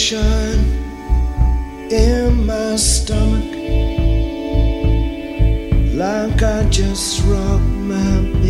sunshine in my stomach. Like I just rocked my baby